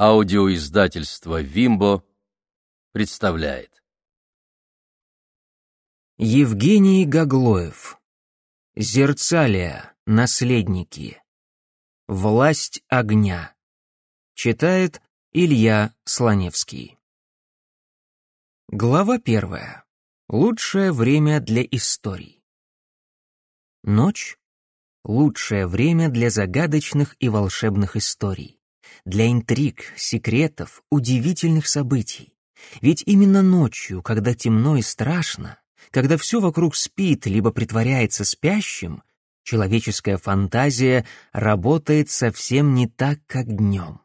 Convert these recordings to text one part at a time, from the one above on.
Аудиоиздательство «Вимбо» представляет. Евгений Гаглоев. Зерцалия. Наследники. Власть огня. Читает Илья Слоневский. Глава первая. Лучшее время для историй. Ночь — лучшее время для загадочных и волшебных историй для интриг, секретов, удивительных событий. Ведь именно ночью, когда темно и страшно, когда все вокруг спит либо притворяется спящим, человеческая фантазия работает совсем не так, как днем.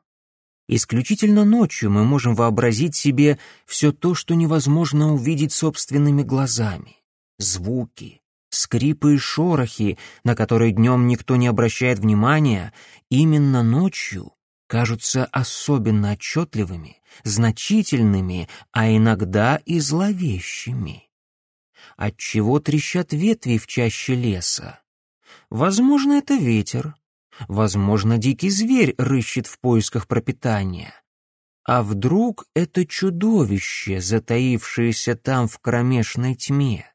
Исключительно ночью мы можем вообразить себе все то, что невозможно увидеть собственными глазами. Звуки, скрипы и шорохи, на которые днем никто не обращает внимания, именно ночью кажутся особенно отчетливыми, значительными, а иногда и зловещими. Отчего трещат ветви в чаще леса? Возможно, это ветер. Возможно, дикий зверь рыщет в поисках пропитания. А вдруг это чудовище, затаившееся там в кромешной тьме?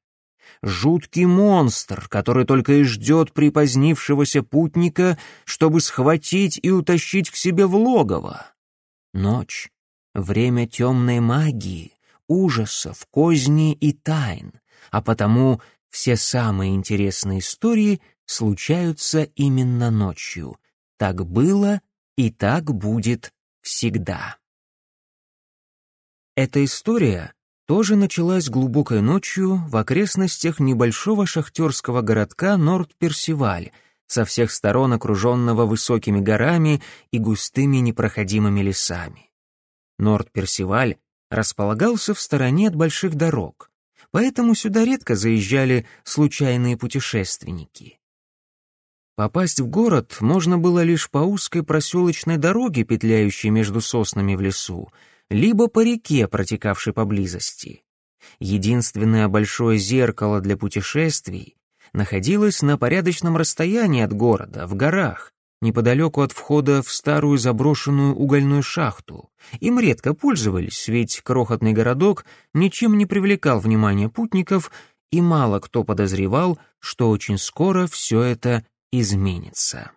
Жуткий монстр, который только и ждет припозднившегося путника, чтобы схватить и утащить к себе в логово. Ночь — время темной магии, ужасов, козней и тайн, а потому все самые интересные истории случаются именно ночью. Так было и так будет всегда. Эта история тоже началась глубокой ночью в окрестностях небольшого шахтерского городка Норд-Персиваль, со всех сторон окруженного высокими горами и густыми непроходимыми лесами. Норд-Персиваль располагался в стороне от больших дорог, поэтому сюда редко заезжали случайные путешественники. Попасть в город можно было лишь по узкой проселочной дороге, петляющей между соснами в лесу, либо по реке, протекавшей поблизости. Единственное большое зеркало для путешествий находилось на порядочном расстоянии от города, в горах, неподалеку от входа в старую заброшенную угольную шахту. Им редко пользовались, ведь крохотный городок ничем не привлекал внимания путников, и мало кто подозревал, что очень скоро все это изменится.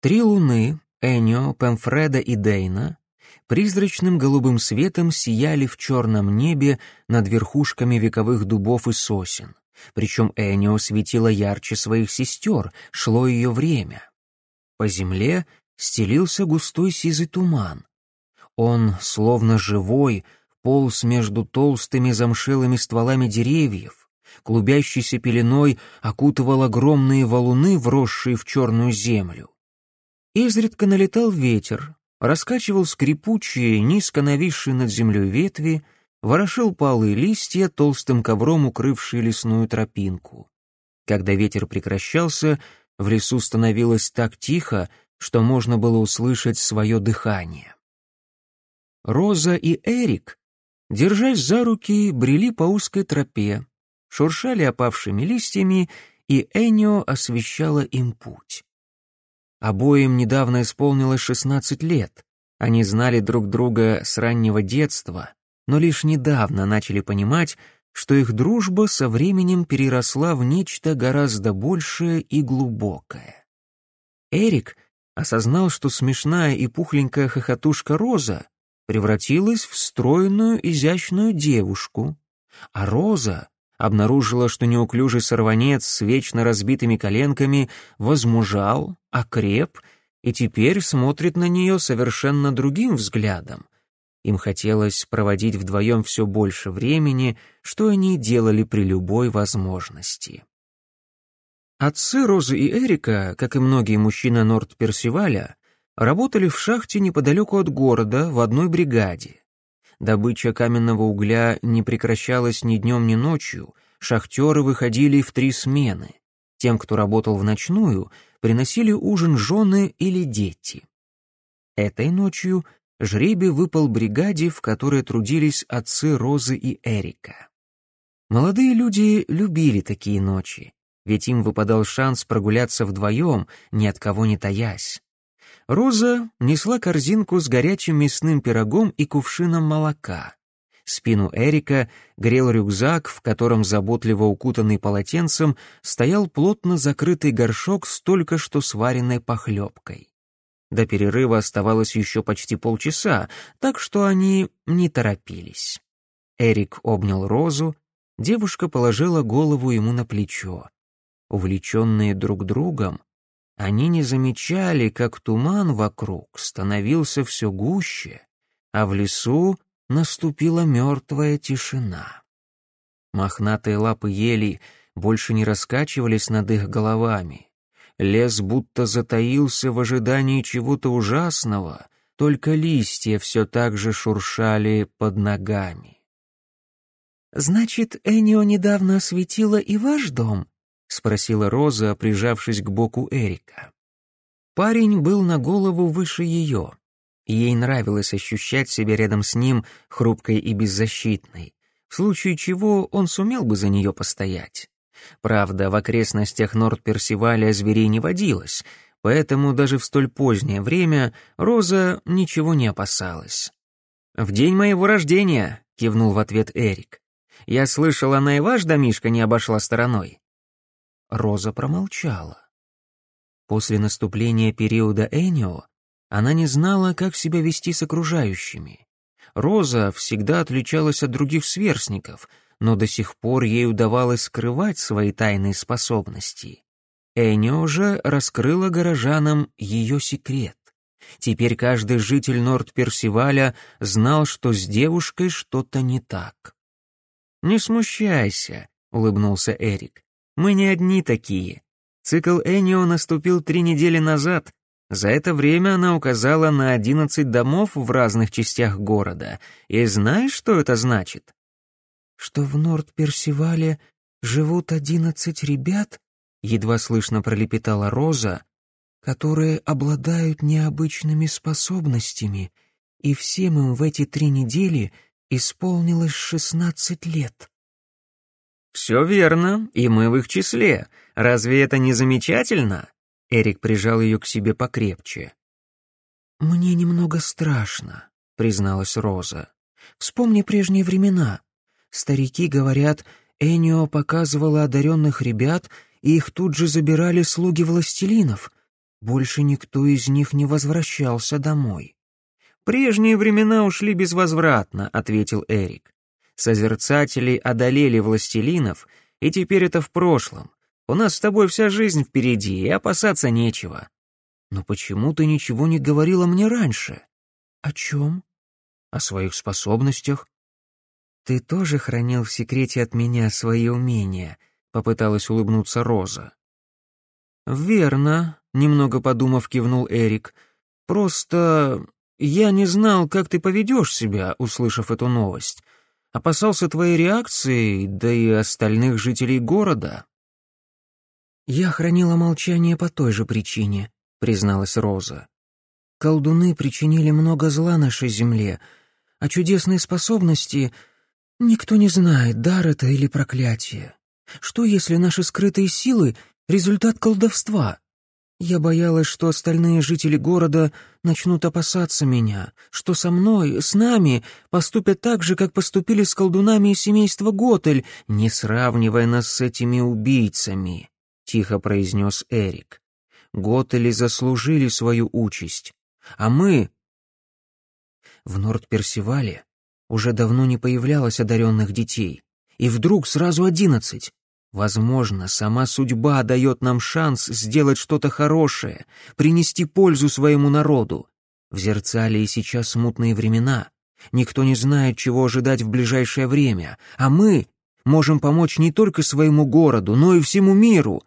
Три луны, Энио, Пемфреда и Дейна призрачным голубым светом сияли в черном небе над верхушками вековых дубов и сосен. Причем Энио светила ярче своих сестер, шло ее время. По земле стелился густой сизый туман. Он, словно живой, полз между толстыми замшелыми стволами деревьев, клубящейся пеленой окутывал огромные валуны, вросшие в черную землю. Изредка налетал ветер, раскачивал скрипучие, низко нависшие над землей ветви, ворошил палые листья, толстым ковром укрывшие лесную тропинку. Когда ветер прекращался, в лесу становилось так тихо, что можно было услышать свое дыхание. Роза и Эрик, держась за руки, брели по узкой тропе, шуршали опавшими листьями, и Энио освещала им путь. Обоим недавно исполнилось 16 лет. Они знали друг друга с раннего детства, но лишь недавно начали понимать, что их дружба со временем переросла в нечто гораздо большее и глубокое. Эрик осознал, что смешная и пухленькая хохотушка Роза превратилась в стройную, изящную девушку, а Роза обнаружила, что неуклюжий сорванец с вечно разбитыми коленками возмужал, окреп и теперь смотрит на нее совершенно другим взглядом. Им хотелось проводить вдвоем все больше времени, что они делали при любой возможности. Отцы Розы и Эрика, как и многие мужчины Норд-Персиваля, работали в шахте неподалеку от города в одной бригаде. Добыча каменного угля не прекращалась ни днем, ни ночью, шахтеры выходили в три смены. Тем, кто работал в ночную, приносили ужин жены или дети. Этой ночью жребий выпал бригаде, в которой трудились отцы Розы и Эрика. Молодые люди любили такие ночи, ведь им выпадал шанс прогуляться вдвоем, ни от кого не таясь. Роза несла корзинку с горячим мясным пирогом и кувшином молока. Спину Эрика грел рюкзак, в котором, заботливо укутанный полотенцем, стоял плотно закрытый горшок с только что сваренной похлебкой. До перерыва оставалось еще почти полчаса, так что они не торопились. Эрик обнял Розу, девушка положила голову ему на плечо. Увлеченные друг другом, они не замечали, как туман вокруг становился все гуще, а в лесу наступила мертвая тишина. Мохнатые лапы ели больше не раскачивались над их головами. Лес будто затаился в ожидании чего-то ужасного, только листья все так же шуршали под ногами. «Значит, Энио недавно осветила и ваш дом?» — спросила Роза, прижавшись к боку Эрика. Парень был на голову выше ее. Ей нравилось ощущать себя рядом с ним хрупкой и беззащитной, в случае чего он сумел бы за нее постоять. Правда, в окрестностях Норд-Персиваля зверей не водилось, поэтому даже в столь позднее время Роза ничего не опасалась. «В день моего рождения», — кивнул в ответ Эрик. «Я слышал, она и ваш домишко не обошла стороной». Роза промолчала. После наступления периода Энио она не знала, как себя вести с окружающими. Роза всегда отличалась от других сверстников, но до сих пор ей удавалось скрывать свои тайные способности. Энио же раскрыла горожанам ее секрет. Теперь каждый житель Норд-Персиваля знал, что с девушкой что-то не так. «Не смущайся», — улыбнулся Эрик. Мы не одни такие. Цикл Энио наступил три недели назад. За это время она указала на одиннадцать домов в разных частях города. И знаешь, что это значит? Что в Норд-Персивале живут одиннадцать ребят, едва слышно пролепетала Роза, которые обладают необычными способностями, и всем им в эти три недели исполнилось шестнадцать лет. «Все верно, и мы в их числе. Разве это не замечательно?» Эрик прижал ее к себе покрепче. «Мне немного страшно», — призналась Роза. «Вспомни прежние времена. Старики говорят, Энио показывала одаренных ребят, и их тут же забирали слуги властелинов. Больше никто из них не возвращался домой». «Прежние времена ушли безвозвратно», — ответил Эрик. Созерцатели одолели властелинов, и теперь это в прошлом. У нас с тобой вся жизнь впереди, и опасаться нечего. Но почему ты ничего не говорила мне раньше? О чем? О своих способностях. Ты тоже хранил в секрете от меня свои умения, попыталась улыбнуться Роза. Верно, немного подумав, кивнул Эрик. Просто я не знал, как ты поведешь себя, услышав эту новость. Опасался твоей реакции, да и остальных жителей города». «Я хранила молчание по той же причине», — призналась Роза. «Колдуны причинили много зла нашей земле, а чудесные способности никто не знает, дар это или проклятие. Что, если наши скрытые силы — результат колдовства? Я боялась, что остальные жители города начнут опасаться меня, что со мной, с нами поступят так же, как поступили с колдунами из семейства Готель, не сравнивая нас с этими убийцами», — тихо произнес Эрик. «Готели заслужили свою участь, а мы...» В Норд-Персивале уже давно не появлялось одаренных детей, и вдруг сразу одиннадцать. Возможно, сама судьба дает нам шанс сделать что-то хорошее, принести пользу своему народу. В Зерцалии сейчас смутные времена. Никто не знает, чего ожидать в ближайшее время, а мы можем помочь не только своему городу, но и всему миру.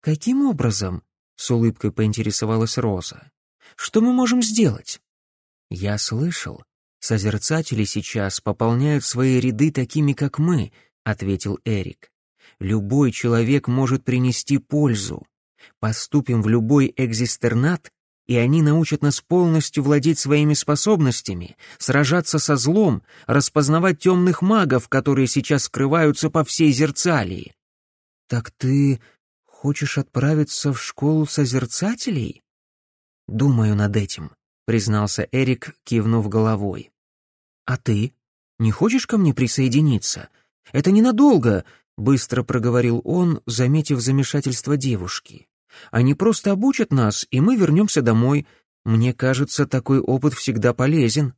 Каким образом? С улыбкой поинтересовалась Роза. Что мы можем сделать? Я слышал, созерцатели сейчас пополняют свои ряды такими, как мы, ответил Эрик. Любой человек может принести пользу. Поступим в любой экзистернат, и они научат нас полностью владеть своими способностями, сражаться со злом, распознавать темных магов, которые сейчас скрываются по всей Зерцалии. Так ты хочешь отправиться в школу созерцателей? думаю над этим», — признался Эрик, кивнув головой. «А ты? Не хочешь ко мне присоединиться? Это ненадолго», — быстро проговорил он, заметив замешательство девушки. «Они просто обучат нас, и мы вернемся домой. Мне кажется, такой опыт всегда полезен».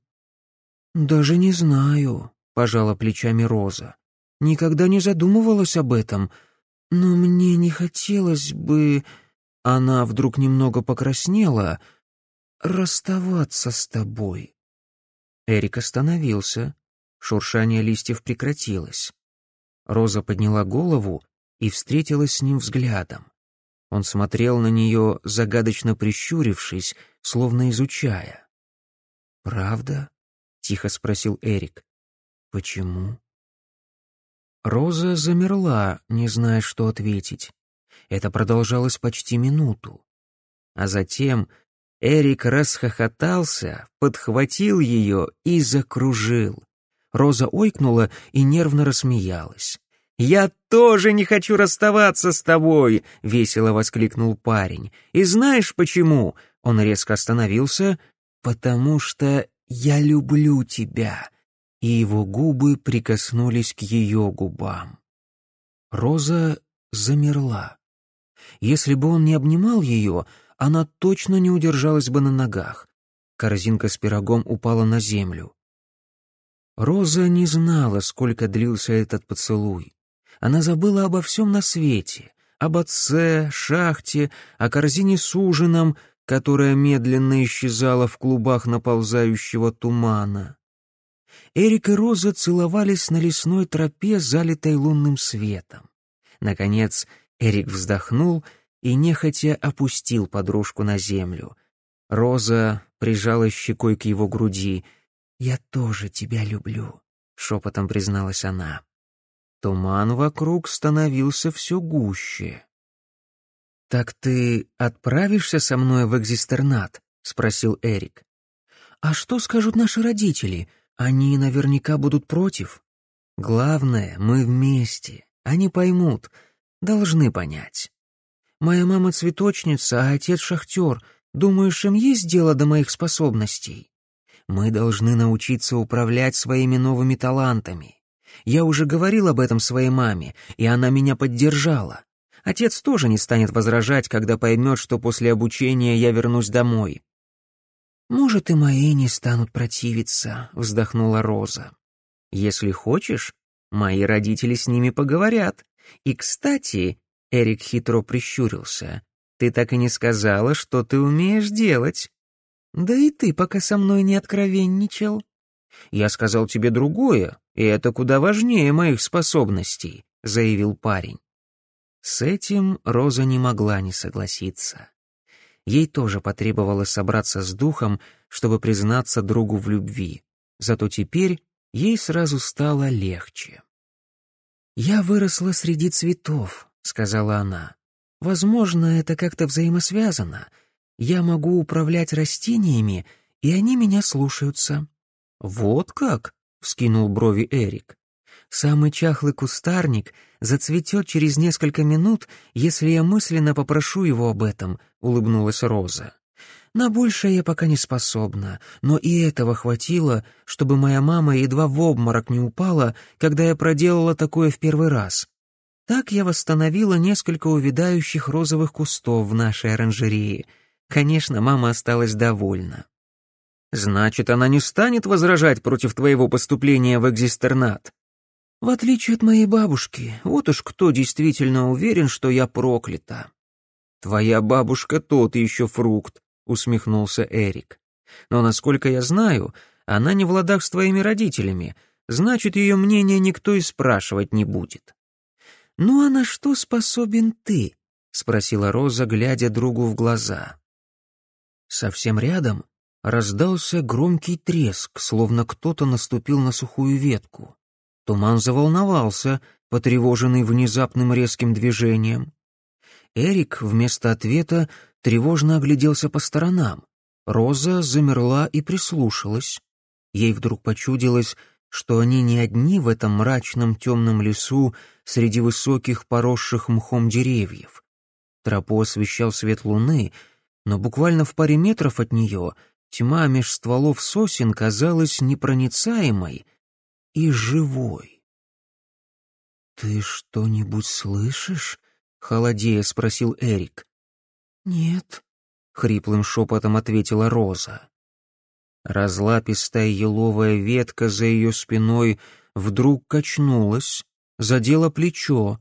«Даже не знаю», — пожала плечами Роза. «Никогда не задумывалась об этом, но мне не хотелось бы...» Она вдруг немного покраснела. «Расставаться с тобой». Эрик остановился. Шуршание листьев прекратилось. Роза подняла голову и встретилась с ним взглядом. Он смотрел на нее, загадочно прищурившись, словно изучая. «Правда?» — тихо спросил Эрик. «Почему?» Роза замерла, не зная, что ответить. Это продолжалось почти минуту. А затем Эрик расхохотался, подхватил ее и закружил. Роза ойкнула и нервно рассмеялась. «Я тоже не хочу расставаться с тобой!» — весело воскликнул парень. «И знаешь почему?» — он резко остановился. «Потому что «Я люблю тебя», и его губы прикоснулись к ее губам. Роза замерла. Если бы он не обнимал ее, она точно не удержалась бы на ногах. Корзинка с пирогом упала на землю. Роза не знала, сколько длился этот поцелуй. Она забыла обо всем на свете, об отце, шахте, о корзине с ужином — которая медленно исчезала в клубах наползающего тумана. Эрик и Роза целовались на лесной тропе, залитой лунным светом. Наконец Эрик вздохнул и нехотя опустил подружку на землю. Роза прижала щекой к его груди. «Я тоже тебя люблю», — шепотом призналась она. Туман вокруг становился все гуще. «Так ты отправишься со мной в экзистернат?» — спросил Эрик. «А что скажут наши родители? Они наверняка будут против. Главное, мы вместе. Они поймут, должны понять. Моя мама цветочница, а отец шахтер. Думаешь, им есть дело до моих способностей? Мы должны научиться управлять своими новыми талантами. Я уже говорил об этом своей маме, и она меня поддержала. Отец тоже не станет возражать, когда поймет, что после обучения я вернусь домой. «Может, и мои не станут противиться», — вздохнула Роза. «Если хочешь, мои родители с ними поговорят. И, кстати...» — Эрик хитро прищурился. «Ты так и не сказала, что ты умеешь делать. Да и ты пока со мной не откровенничал. Я сказал тебе другое, и это куда важнее моих способностей», — заявил парень. С этим Роза не могла не согласиться. Ей тоже потребовалось собраться с духом, чтобы признаться другу в любви. Зато теперь ей сразу стало легче. «Я выросла среди цветов», — сказала она. «Возможно, это как-то взаимосвязано. Я могу управлять растениями, и они меня слушаются». «Вот как?» — вскинул брови Эрик. Самый чахлый кустарник зацветет через несколько минут, если я мысленно попрошу его об этом», — улыбнулась Роза. «На большее я пока не способна, но и этого хватило, чтобы моя мама едва в обморок не упала, когда я проделала такое в первый раз. Так я восстановила несколько увядающих розовых кустов в нашей оранжерее. Конечно, мама осталась довольна». «Значит, она не станет возражать против твоего поступления в экзистернат?» В отличие от моей бабушки, вот уж кто действительно уверен, что я проклята. Твоя бабушка тот еще фрукт, усмехнулся Эрик. Но насколько я знаю, она не в ладах с твоими родителями, значит, ее мнение никто и спрашивать не будет. Ну а на что способен ты? спросила Роза, глядя другу в глаза. Совсем рядом раздался громкий треск, словно кто-то наступил на сухую ветку. Туман заволновался, потревоженный внезапным резким движением. Эрик вместо ответа тревожно огляделся по сторонам. Роза замерла и прислушалась. Ей вдруг почудилось, что они не одни в этом мрачном темном лесу среди высоких поросших мхом деревьев. Тропу освещал свет луны, но буквально в паре метров от нее тьма меж стволов сосен казалась непроницаемой и живой. «Ты что-нибудь слышишь?» — холодея спросил Эрик. «Нет», — хриплым шепотом ответила Роза. Разлапистая еловая ветка за ее спиной вдруг качнулась, задела плечо.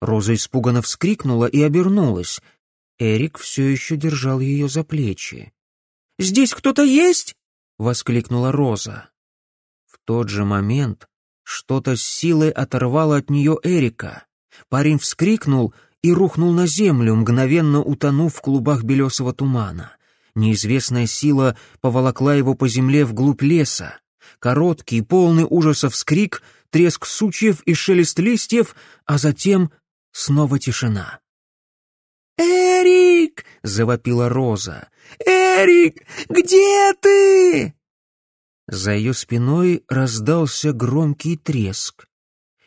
Роза испуганно вскрикнула и обернулась. Эрик все еще держал ее за плечи. «Здесь кто-то есть?» — воскликнула Роза. В тот же момент что-то с силой оторвало от нее Эрика. Парень вскрикнул и рухнул на землю, мгновенно утонув в клубах белесого тумана. Неизвестная сила поволокла его по земле вглубь леса. Короткий, полный ужаса вскрик, треск сучьев и шелест листьев, а затем снова тишина. «Эрик!» — завопила Роза. «Эрик, где ты?» За ее спиной раздался громкий треск.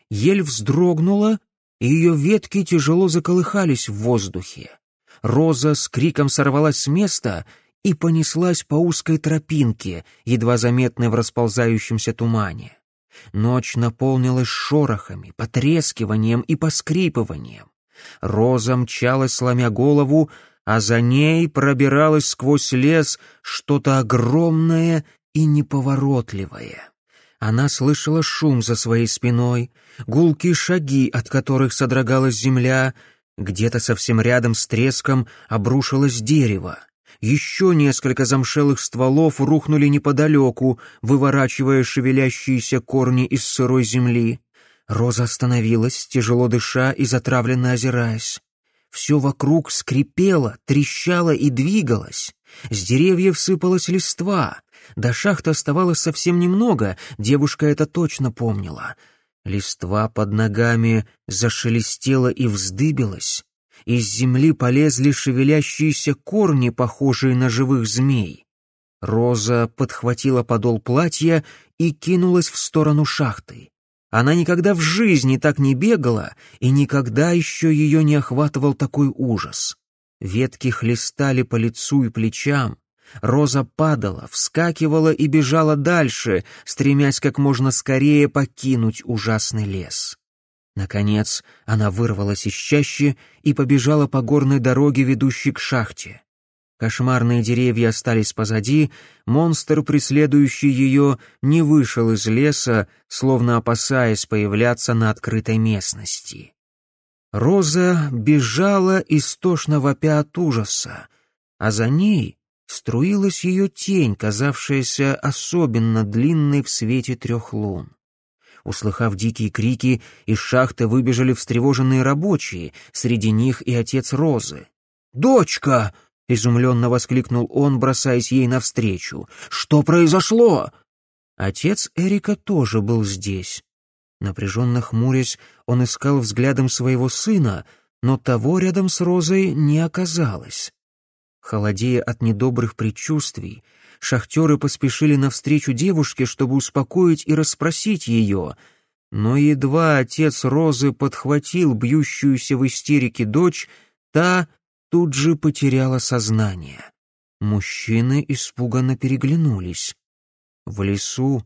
Ель вздрогнула, и ее ветки тяжело заколыхались в воздухе. Роза с криком сорвалась с места и понеслась по узкой тропинке, едва заметной в расползающемся тумане. Ночь наполнилась шорохами, потрескиванием и поскрипыванием. Роза мчалась, сломя голову, а за ней пробиралось сквозь лес что-то огромное и неповоротливое. Она слышала шум за своей спиной, гулкие шаги, от которых содрогалась земля, где-то совсем рядом с треском обрушилось дерево. Еще несколько замшелых стволов рухнули неподалеку, выворачивая шевелящиеся корни из сырой земли. Роза остановилась, тяжело дыша и затравленно озираясь. Все вокруг скрипело, трещало и двигалось. С деревьев сыпалась листва. До шахты оставалось совсем немного, девушка это точно помнила. Листва под ногами зашелестела и вздыбилась. Из земли полезли шевелящиеся корни, похожие на живых змей. Роза подхватила подол платья и кинулась в сторону шахты. Она никогда в жизни так не бегала, и никогда еще ее не охватывал такой ужас. Ветки хлестали по лицу и плечам. Роза падала, вскакивала и бежала дальше, стремясь как можно скорее покинуть ужасный лес. Наконец она вырвалась из чащи и побежала по горной дороге, ведущей к шахте. Кошмарные деревья остались позади, монстр, преследующий ее, не вышел из леса, словно опасаясь появляться на открытой местности. Роза бежала, истошно вопя от ужаса, а за ней струилась ее тень, казавшаяся особенно длинной в свете трех лун. Услыхав дикие крики, из шахты выбежали встревоженные рабочие, среди них и отец Розы. «Дочка!» — изумленно воскликнул он, бросаясь ей навстречу. «Что произошло?» Отец Эрика тоже был здесь. Напряженно хмурясь, он искал взглядом своего сына, но того рядом с Розой не оказалось. Холодея от недобрых предчувствий, шахтеры поспешили навстречу девушке, чтобы успокоить и расспросить ее. Но едва отец Розы подхватил бьющуюся в истерике дочь, та тут же потеряла сознание. Мужчины испуганно переглянулись. В лесу,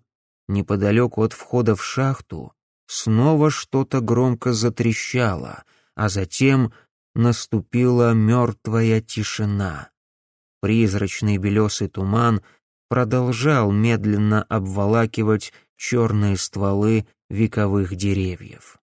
неподалеку от входа в шахту, снова что-то громко затрещало, а затем наступила мертвая тишина. Призрачный белесый туман продолжал медленно обволакивать черные стволы вековых деревьев.